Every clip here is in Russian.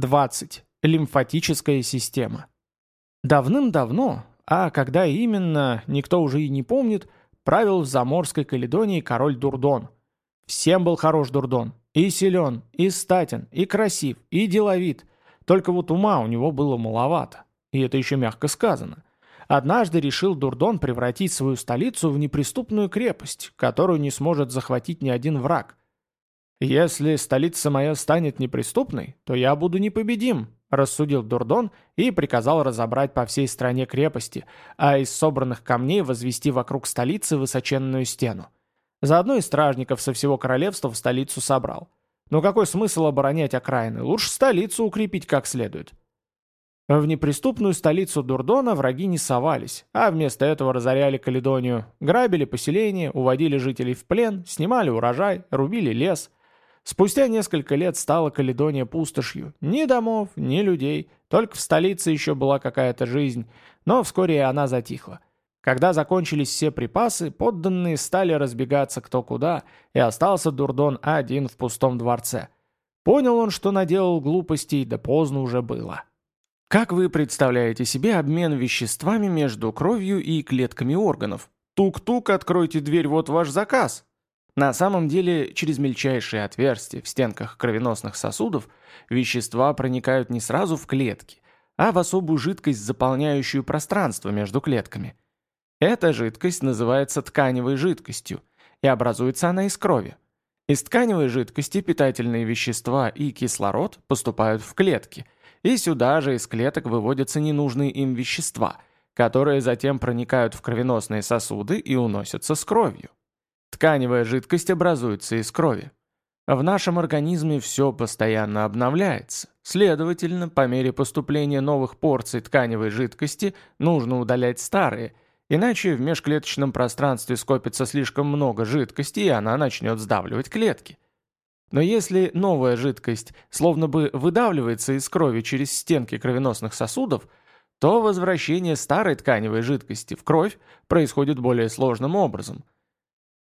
20. Лимфатическая система. Давным-давно, а когда именно, никто уже и не помнит, правил в Заморской Каледонии король Дурдон. Всем был хорош Дурдон. И силен, и статен, и красив, и деловит. Только вот ума у него было маловато. И это еще мягко сказано. Однажды решил Дурдон превратить свою столицу в неприступную крепость, которую не сможет захватить ни один враг. «Если столица моя станет неприступной, то я буду непобедим», – рассудил Дурдон и приказал разобрать по всей стране крепости, а из собранных камней возвести вокруг столицы высоченную стену. Заодно и стражников со всего королевства в столицу собрал. Но какой смысл оборонять окраины? Лучше столицу укрепить как следует. В неприступную столицу Дурдона враги не совались, а вместо этого разоряли Каледонию, грабили поселения, уводили жителей в плен, снимали урожай, рубили лес – Спустя несколько лет стала Каледония пустошью. Ни домов, ни людей. Только в столице еще была какая-то жизнь. Но вскоре и она затихла. Когда закончились все припасы, подданные стали разбегаться кто куда, и остался Дурдон один в пустом дворце. Понял он, что наделал глупостей, да поздно уже было. Как вы представляете себе обмен веществами между кровью и клетками органов? Тук-тук, откройте дверь, вот ваш заказ. На самом деле, через мельчайшие отверстия в стенках кровеносных сосудов вещества проникают не сразу в клетки, а в особую жидкость, заполняющую пространство между клетками. Эта жидкость называется тканевой жидкостью, и образуется она из крови. Из тканевой жидкости питательные вещества и кислород поступают в клетки, и сюда же из клеток выводятся ненужные им вещества, которые затем проникают в кровеносные сосуды и уносятся с кровью. Тканевая жидкость образуется из крови. В нашем организме все постоянно обновляется. Следовательно, по мере поступления новых порций тканевой жидкости нужно удалять старые, иначе в межклеточном пространстве скопится слишком много жидкости, и она начнет сдавливать клетки. Но если новая жидкость словно бы выдавливается из крови через стенки кровеносных сосудов, то возвращение старой тканевой жидкости в кровь происходит более сложным образом –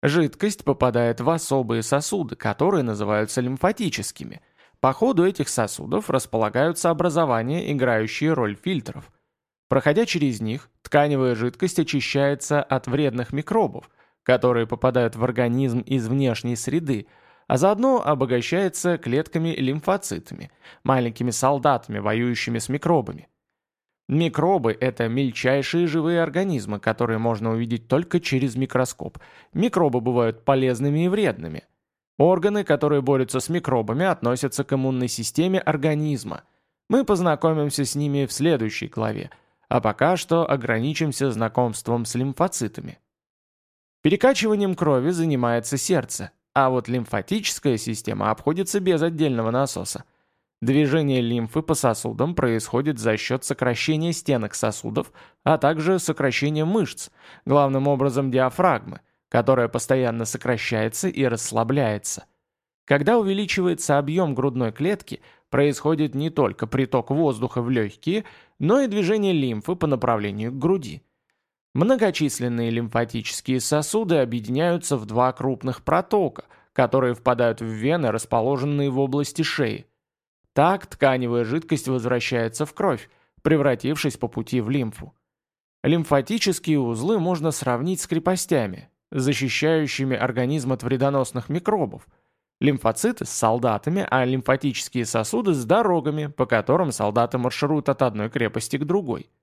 Жидкость попадает в особые сосуды, которые называются лимфатическими. По ходу этих сосудов располагаются образования, играющие роль фильтров. Проходя через них, тканевая жидкость очищается от вредных микробов, которые попадают в организм из внешней среды, а заодно обогащается клетками-лимфоцитами, маленькими солдатами, воюющими с микробами. Микробы – это мельчайшие живые организмы, которые можно увидеть только через микроскоп. Микробы бывают полезными и вредными. Органы, которые борются с микробами, относятся к иммунной системе организма. Мы познакомимся с ними в следующей главе, а пока что ограничимся знакомством с лимфоцитами. Перекачиванием крови занимается сердце, а вот лимфатическая система обходится без отдельного насоса – Движение лимфы по сосудам происходит за счет сокращения стенок сосудов, а также сокращения мышц, главным образом диафрагмы, которая постоянно сокращается и расслабляется. Когда увеличивается объем грудной клетки, происходит не только приток воздуха в легкие, но и движение лимфы по направлению к груди. Многочисленные лимфатические сосуды объединяются в два крупных протока, которые впадают в вены, расположенные в области шеи. Так тканевая жидкость возвращается в кровь, превратившись по пути в лимфу. Лимфатические узлы можно сравнить с крепостями, защищающими организм от вредоносных микробов. Лимфоциты с солдатами, а лимфатические сосуды с дорогами, по которым солдаты маршируют от одной крепости к другой –